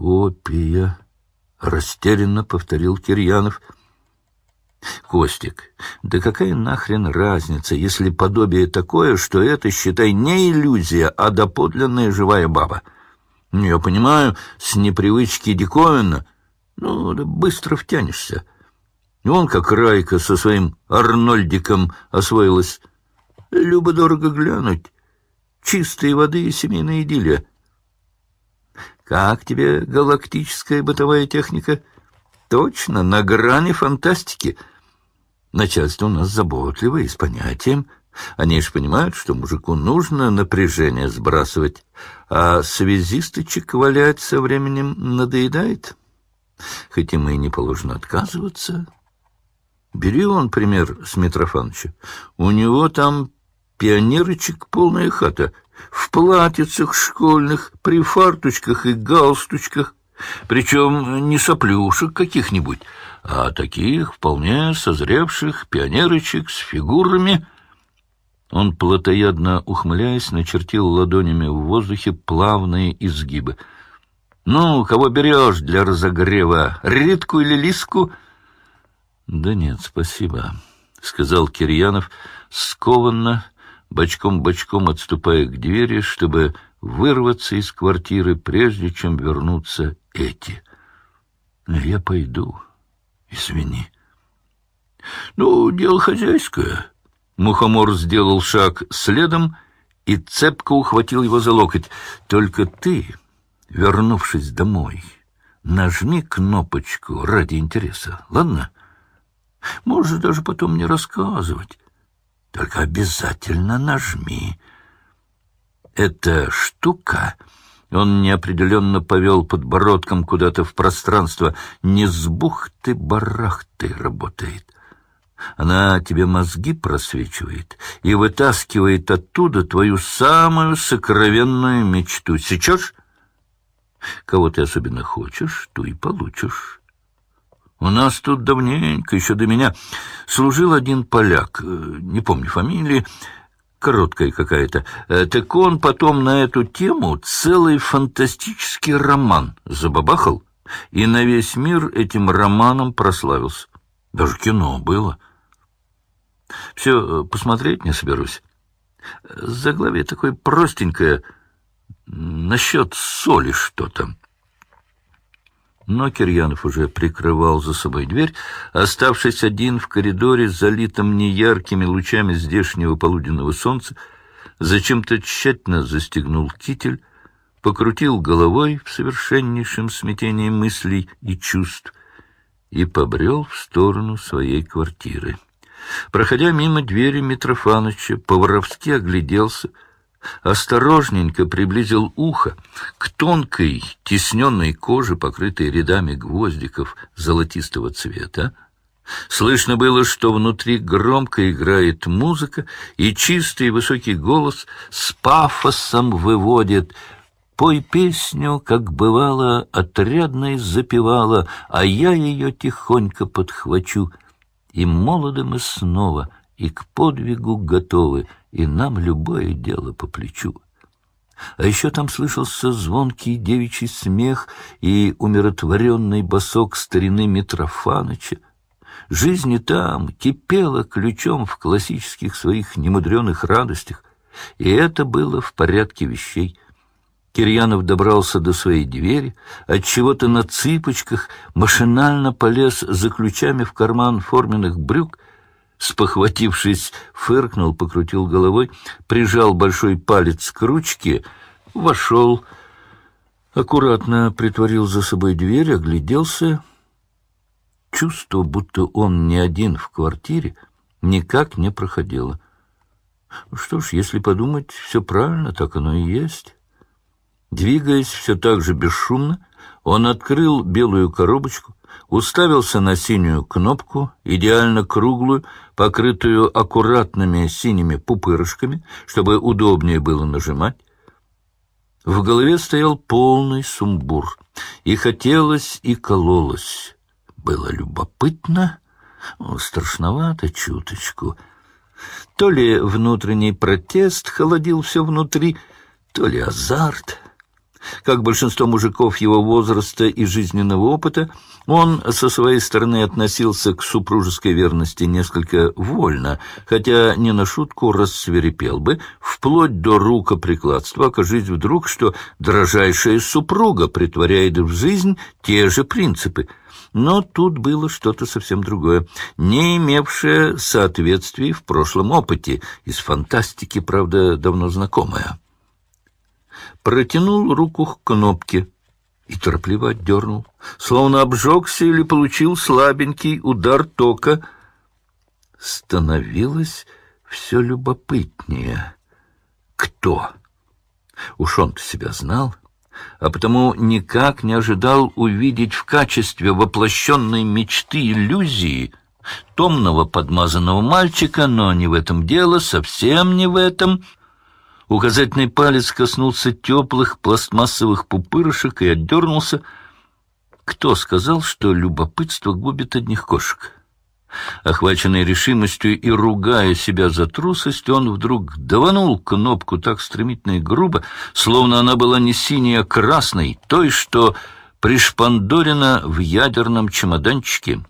Копия, растерянно повторил Кирьянов. Костик, да какая нахрен разница, если подобие такое, что это, считай, не иллюзия, а доподлинная живая баба? Я понимаю, с непривычки диковинно, ну, да быстро втянешься. Он, как Райка со своим Арнольдиком, освоилась. Любо-дорого глянуть. Чистой воды и семейная идиллия. Как тебе галактическая бытовая техника? Точно, на грани фантастики. Начальство у нас заботливое и с понятием. Они ж понимают, что мужику нужно напряжение сбрасывать, а связисточек валять со временем надоедает. Хоть им и не положено отказываться. Бери он пример с Митрофановича. У него там пионерочек полная хата — в платьицах школьных, при фарточках и галстучках, причем не соплюшек каких-нибудь, а таких вполне созревших пионерочек с фигурами. Он, плотоядно ухмыляясь, начертил ладонями в воздухе плавные изгибы. «Ну, кого берешь для разогрева, Ритку или Лиску?» «Да нет, спасибо», — сказал Кирьянов, скованно, бочком-бочком отступая к двери, чтобы вырваться из квартиры, прежде чем вернутся эти. Я пойду, извини. Ну, дело хозяйское. Мухомор сделал шаг следом и цепко ухватил его за локоть. Только ты, вернувшись домой, нажми кнопочку ради интереса, ладно? Можешь даже потом мне рассказывать. Только обязательно нажми. Эта штука... Он неопределенно повел подбородком куда-то в пространство. Не с бухты-барахты работает. Она тебе мозги просвечивает и вытаскивает оттуда твою самую сокровенную мечту. Сечешь? Кого ты особенно хочешь, ту и получишь. У нас тут давненько, еще до меня, служил один поляк, э, не помню фамилии, короткая какая-то. Э, так он потом на эту тему целый фантастический роман забабахал, и на весь мир этим романом прославился. Даже кино было. Все, э, посмотреть не соберусь. Заглавие такое простенькое, насчет соли что-то. Но Кирьянов уже прикрывал за собой дверь, оставшись один в коридоре, залитом неяркими лучами здешнего полуденного солнца, зачем-то тщательно застегнул китель, покрутил головой в совершеннейшем смятении мыслей и чувств и побрел в сторону своей квартиры. Проходя мимо двери Митрофаныча, по-воровски огляделся — осторожненько приблизил ухо к тонкой, тесненной коже, покрытой рядами гвоздиков золотистого цвета. Слышно было, что внутри громко играет музыка, и чистый высокий голос с пафосом выводит «Пой песню, как бывало, отрядной запевала, а я ее тихонько подхвачу, и молоды мы снова, и к подвигу готовы» и нам любое дело по плечу. А еще там слышался звонкий девичий смех и умиротворенный босок старины Митрофаныча. Жизнь и там кипела ключом в классических своих немудреных радостях, и это было в порядке вещей. Кирьянов добрался до своей двери, от чего то на цыпочках машинально полез за ключами в карман форменных брюк спохватившись, фыркнул, покрутил головой, прижал большой палец к ручке, вошел, аккуратно притворил за собой дверь, огляделся. Чувство, будто он не один в квартире, никак не проходило. Что ж, если подумать, все правильно, так оно и есть. Двигаясь все так же бесшумно, он открыл белую коробочку, уставился на синюю кнопку, идеально круглую, покрытую аккуратными синими пупырышками, чтобы удобнее было нажимать. В голове стоял полный сумбур, и хотелось, и кололось. Было любопытно, страшновато чуточку. То ли внутренний протест холодил все внутри, то ли азарт — Как большинство мужиков его возраста и жизненного опыта, он со своей стороны относился к супружеской верности несколько вольно, хотя не на шутку рассверепел бы, вплоть до рукоприкладства, окажись вдруг, что дрожайшая супруга притворяет в жизнь те же принципы. Но тут было что-то совсем другое, не имевшее соответствий в прошлом опыте, из фантастики, правда, давно знакомое протянул руку к кнопке и торопливо отдернул, словно обжегся или получил слабенький удар тока. Становилось все любопытнее. Кто? Уж он-то себя знал, а потому никак не ожидал увидеть в качестве воплощенной мечты иллюзии томного подмазанного мальчика, но не в этом дело, совсем не в этом — Указательный палец коснулся теплых пластмассовых пупырышек и отдернулся. Кто сказал, что любопытство губит одних кошек? Охваченный решимостью и ругая себя за трусость, он вдруг даванул кнопку так стремительно и грубо, словно она была не синяя, а красной, той, что пришпандорена в ядерном чемоданчике.